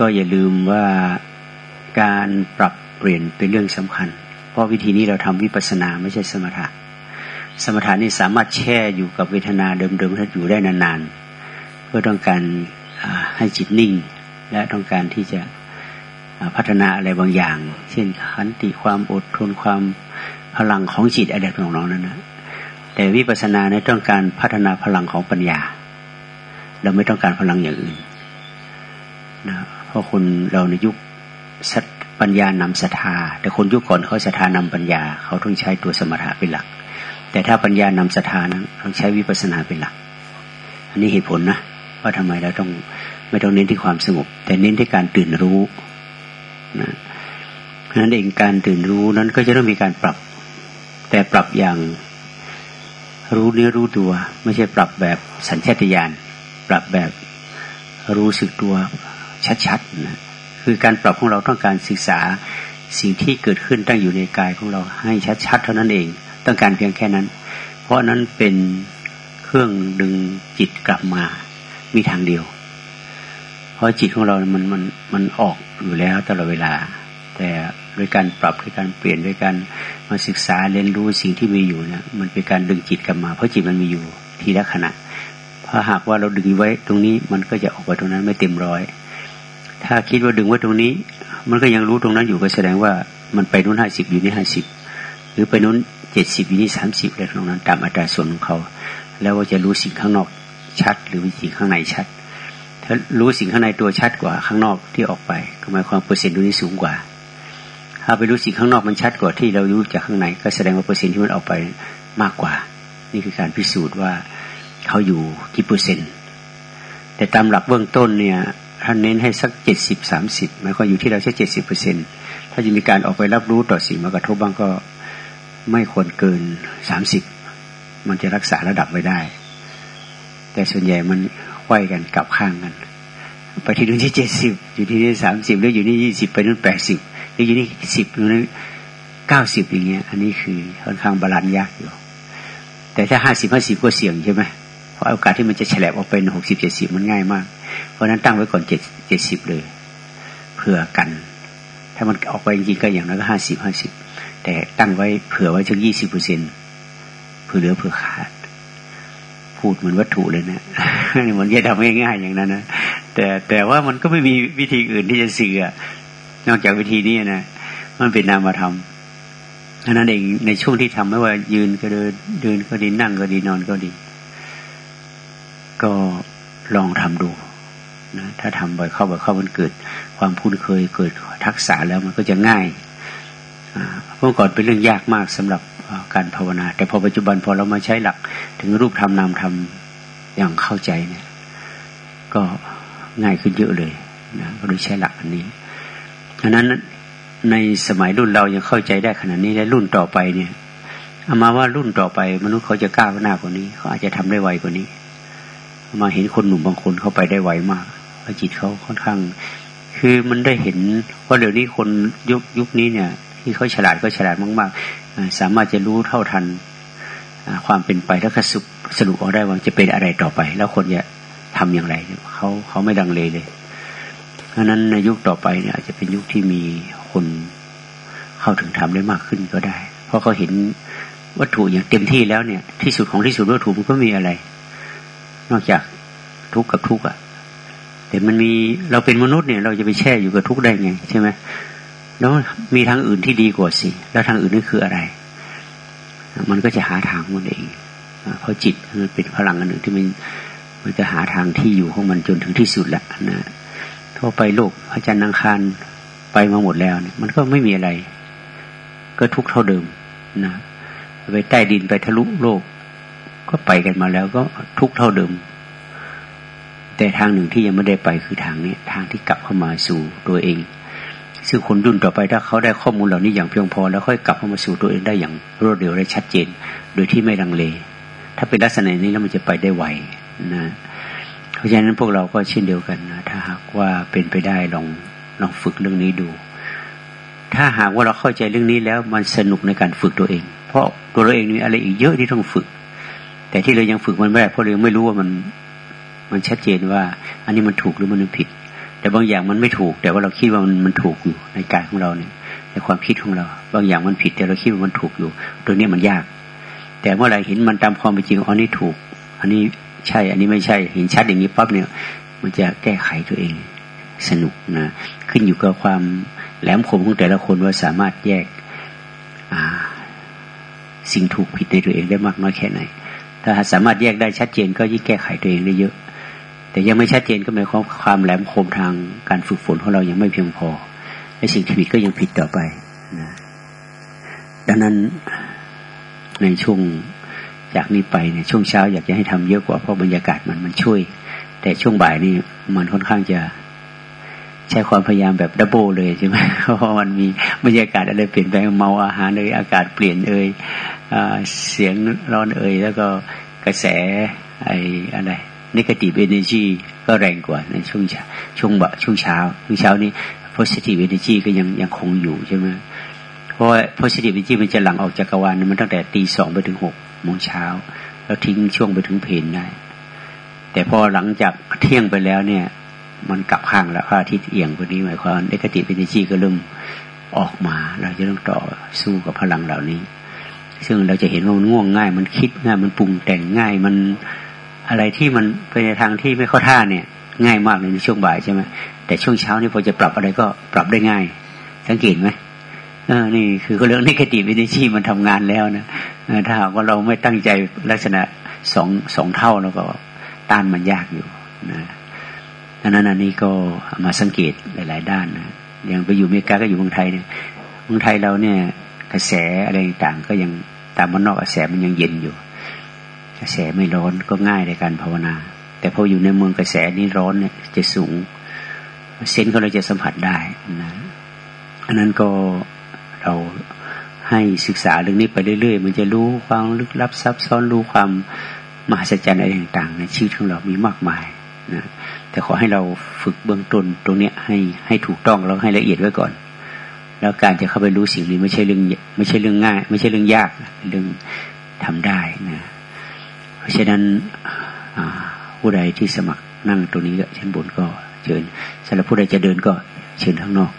ก็อย่าลืมว่าการปรับเปลี่ยนเป็นเรื่องสำคัญ เพราะวิธีนี้เราทำวิปัสสนาไม่ใช่สมถะ สมถะนี่สามารถแช่อยู่กับเวทนาเดิมๆถ้าอยู่ได้นานๆ เพื่อต้องการให้จิตนิ่ง และต้องการที่จะพัฒนาอะไรบางอย่าง เช่นขันติความอดทนความพลังของจิตอะไรของน้องนั้นนะแต่วิปัสสนาในต้องการพัฒนาพลังของปัญญา เราไม่ต้องการพลังอย่างอื่นนะ เพราะคนเราในยุคปัญญานำศรัทธา แต่คนยุคก่อนเขาศรัทธานำปัญญา เขาต้องใช้ตัวสมถะเป็นหลัก แต่ถ้าปัญญานำศรัทธานั้นต้องใช้วิปัสสนาเป็นหลัก อันนี้เหตุผลนะว่าทำไมเราต้องไม่ต้องเน้นที่ความสงบ แต่เน้นที่การตื่นรู้นะเพราะนั้นเองการตื่นรู้นั้นก็จะต้องมีการปรับ แต่ปรับอย่างรู้เนื้อรู้ตัว ไม่ใช่ปรับแบบสัญชาตญาณปรับแบบรู้สึกตัว ชัดๆนะคือการปรับของเราต้องการศึกษาสิ่งที่เกิดขึ้นตั้งอยู่ในกายของเราให้ชัดๆเท่านั้นเอง ต้องการเพียงแค่นั้น เพราะนั้นเป็นเครื่องดึงจิตกลับมามีทางเดียว เพราะจิตของเรา มันมันมันออกอยู่แล้วตลอดเวลา แต่โดยการปรับโดยการเปลี่ยนโดยการมาศึกษาเรียนรู้สิ่งที่มีอยู่เนี่ยมันเป็นการดึงจิตกลับมา เพราะจิตมันมีอยู่ทีละขณะถ้าหากว่าเราดึงไว้ตรงนี้มันก็จะออกไปตรงนั้นไม่เต็มร้อย ถ้าคิดว่าดึงไว้ตรงนี้ มันก็ยังรู้ตรงนั้นอยู่ก็แสดงว่ามันไปนู้นห้าสิบอยู่นี่ห้าสิบหรือไปนู้นเจ็ดสิบอยู่นี่สามสิบอะไรตรงนั้น ตามอัตราส่วนของเขา แล้วว่าจะรู้สิ่งข้างนอกชัด หรือสิ่งข้างในชัด ถ้ารู้สิ่งข้างในตัวชัดกว่าข้างนอกที่ออกไปก็หมายความเปอร์เซ็นต์ตรงนี้สูงกว่า ถ้าไปรู้สิ่งข้างนอกมันชัดกว่าที่เรารู้จากข้างใน ก็แสดงว่าเปอร์เซ็นต์ที่มันออกไปมากกว่า นี่คือการพิสูจน์ว่าเขาอยู่กี่เปอร์เซ็นต์แต่ตามหลักเบื้องต้นเนี่ย ท่านเน้นให้สักเจ็ดสิบสามสิบหมายความอยู่ที่เราแค่เจ็ดสิบเปอร์เซ็นถ้าจะมีการออกไปรับรู้ต่อสิ่งมากระทบบ้างก็ไม่ควรเกินสามสิบมันจะรักษาระดับไว้ได้ แต่ส่วนใหญ่มันไขว้กันกลับข้างกันไปที่นู่นที่เจ็ดสิบอยู่ที่นี่สามสิบแล้วอยู่นี่ยี่สิบไปนู่นแปดสิบหรืออยู่นี่สิบอยู่นี่เก้าสิบอย่างเงี้ย อันนี้คือค่อนข้าง balance ยากอยู่ แต่ถ้าห้าสิบห้าสิบก็เสี่ยงใช่ไหม เพราะโอกาสที่มันจะแฉลบออกเป็นหกสิบเจ็ดสิบมันง่ายมาก เพราะนั้นตั้งไว้ก่อนเจ็ดเจ็ดสิบเลยเผื่อกัน ถ้ามันออกไปจริงๆก็อย่างน้อยก็ห้าสิบห้าสิบแต่ตั้งไว้เผื่อไว้ถึงยี่สิบเปอร์เซ็นต์เผื่อเหลือเผื่อขาด พูดเหมือนวัตถุเลยนะมันจะทำง่ายๆอย่างนั้นนะแต่แต่ว่ามันก็ไม่มีวิธีอื่นที่จะสื่อนอกจากวิธีนี้นะมันเป็นนามธรรมาะนั้นเองในช่วงที่ทำไม่ว่ายืนก็เดินเดินก็ดีนั่งก็ดีนอนก็ดี ก็ลองทำดูนะถ้าทำบ่อยเข้าบ่อยเข้ามันเกิด ความคุ้นเคยเกิดทักษะแล้วมันก็จะง่ายเมื่อก่อนเป็นเรื่องยากมากสำหรับการภาวนา แต่พอปัจจุบันพอเรามาใช้หลัก ถึงรูปธรรมนามธรรมอย่างเข้าใจเนี่ย ก็ง่ายขึ้นเยอะเลยนะก็โดยใช้หลักอันนี้ดังนั้นในสมัยรุ่นเรายังเข้าใจได้ขนาดนี้และรุ่นต่อไปเนี่ยเอามาว่ารุ่นต่อไปมนุษย์เขาจะก้าวหน้ากว่านี้เขาอาจจะทำได้ไวกว่านี้ มาเห็นคนหนุ่มบางคนเข้าไปได้ไวมากาจิตเขาค่อนข้าง คือมันได้เห็นว่าเดี๋ยวนี้คนยุคยุคนี้เนี่ย ที่เขาฉลาดก็ฉลาดมากๆ สามารถจะรู้เท่าทันความเป็นไปแล้วก็สรุปสรุปออกได้ว่าจะเป็นอะไรต่อไป แล้วคนจะทำอย่างไรเขาเขาไม่ดังเลยเลยเพราะนั้นในยุคต่อไปเนี่ยอาจจะเป็นยุคที่มีคนเข้าถึงธรรมได้มากขึ้นก็ได้ เพราะเขาเห็นวัตถุอย่างเต็มที่แล้วเนี่ย ที่สุดของที่สุดวัตถุมันก็มีอะไร นอกจากทุกข์กับทุกข์อะแต่มันมีเราเป็นมนุษย์เนี่ย เราจะไปแช่อยู่กับทุกข์ได้ไงใช่ไหมแล้วมีทางอื่นที่ดีกว่าสิ แล้วทางอื่นนี่คืออะไร มันก็จะหาทางมันเองเพราะจิตมันเป็นพลังอันหนึ่งที่มันมันจะหาทางที่อยู่ของมันจนถึงที่สุดแหละนะทั่วไปโลกพระจันทร์อังคารไปมาหมดแล้วเนี่ยมันก็ไม่มีอะไร ก็ทุกเท่าเดิมนะไปใต้ดินไปทะลุโลก ก็ไปกันมาแล้วก็ทุกเท่าเดิม แต่ทางหนึ่งที่ยังไม่ได้ไปคือทางนี้ ทางที่กลับเข้ามาสู่ตัวเอง ซึ่งคนรุ่นต่อไปถ้าเขาได้ข้อมูลเหล่านี้อย่างเพียงพอ แล้วค่อยกลับเข้ามาสู่ตัวเองได้อย่างรวดเร็วและชัดเจน โดยที่ไม่ลังเล ถ้าเป็นลักษณะนี้แล้วมันจะไปได้ไวนะเพราะฉะนั้นพวกเราก็เช่นเดียวกันนะถ้าหากว่าเป็นไปได้ลองลองฝึกเรื่องนี้ดู ถ้าหากว่าเราเข้าใจเรื่องนี้แล้วมันสนุกในการฝึกตัวเอง เพราะตัวเราเองมีอะไรอีกเยอะที่ต้องฝึก แต่ที่เรายังฝึกมันไม่ได้เพราะเรายังไม่รู้ว่ามันมันชัดเจนว่า อันนี้มันถูกหรือมันผิด แต่บางอย่างมันไม่ถูก แต่ว่าเราคิดว่ามันมันถูกอยู่ในกายของเราเนี่ยในความคิดของเรา บางอย่างมันผิด แต่เราคิดว่ามันถูกอยู่ ตรงนี้มันยาก แต่เมื่อไรเห็นมันตามความเป็นจริงอันนี้ถูก อันนี้ใช่ อันนี้ไม่ใช่ เห็นชัดอย่างนี้ปั๊บเนี่ย มันจะแก้ไขตัวเองสนุกนะขึ้นอยู่กับความแหลมคมของแต่ละคนว่าสามารถแยกสิ่งถูกผิดในตัวเองได้มากน้อยแค่ไหน ถ้าสามารถแยกได้ชัดเจนก็ยิ่งแก้ไขตัวเองได้เยอะ แต่ยังไม่ชัดเจนก็หมายความความแหลมคมทางการฝึกฝนของเรายังไม่เพียงพอและสิ่งที่ผิดก็ยังผิดต่อไปนะดังนั้นในช่วงจากนี้ไปเนี่ยช่วงเช้าอยากจะให้ทำเยอะกว่าเพราะบรรยากาศมันมันช่วย แต่ช่วงบ่ายนี่มันค่อนข้างจะใช้ความพยายามแบบ double เลยใช่ไหมเพราะมันมีบรรยากาศอะไรเปลี่ยนแปลงเมาอาหารเลยอากาศเปลี่ยนเอ่ย เสียงร้อนเอ่ยแล้วก็กระแสไอ้อะไร negative energy ก็แรงกว่าในช่วงช่วงบ่ช่วงเช้าช่วงเช้านี้ positive energy ก็ยังยังคงอยู่ใช่ไหมเพราะว่า positive energy มันจะหลังออกจากกวาลมันตั้งแต่ตีสองไปถึงหกโมงเช้า แล้วทิ้งช่วงไปถึงเพลนได้ แต่พอหลังจากเที่ยงไปแล้วเนี่ย มันกลับข้างแล้วพระอาทิตย์เอียงพอดีหมายความเนกติเป็นจีก็เริ่มออกมา เราจะต้องต่อสู้กับพลังเหล่านี้ ซึ่งเราจะเห็นว่ามันง่วงง่าย มันคิดง่ายมันปรุงแต่งง่ายมันอะไรที่มันไปในทางที่ไม่เข้าท่าเนี่ย ง่ายมากเลยในช่วงบ่ายใช่ไหมแต่ช่วงเช้านี่พอจะปรับอะไรก็ปรับได้ง่าย สังเกตไหมเออนี่คือเรื่องนิเกติวินิชีมันทำงานแล้วนะถ้าหากว่าเราไม่ตั้งใจลักษณะสองสองเท่าแล้วก็ต้านมันยากอยู่นะดังนั้นอันนี้ก็มาสังเกตหลาย ๆ ด้านนะอย่างไปอยู่อเมริกาก็อยู่เมืองไทยเนี่ยเมืองไทยเราเนี่ย กระแสอะไรต่างก็ยังตามมันนอกกระแสมันยังเย็นอยู่ กระแสไม่ร้อนก็ง่ายในการภาวนา แต่พออยู่ในเมืองกระแสนี้ร้อนเนี่ยจะสูง เซนเขาเราจะสัมผัสได้นะอันนั้นก็เราให้ศึกษาเรื่องนี้ไปเรื่อยๆ มันจะรู้ความลึกลับซับซ้อนรู้ความมหัศจรรย์อะไรต่างๆ ในชีวิตของเรามีมากมายนะแต่ขอให้เราฝึกเบื้องต้นตรงเนี้ยให้ให้ถูกต้องแล้วให้ละเอียดไว้ก่อน แล้วการจะเข้าไปรู้สิ่งนี้ไม่ใช่เรื่องไม่ใช่เรื่องง่าย ไม่ใช่เรื่องยากเป็นเรื่องทำได้นะ เพราะฉะนั้นผู้ใดที่สมัครนั่งตรงนี้ก็ชั้นบนก็เชิญสำหรับผู้ใดจะเดินก็เชิญข้างนอก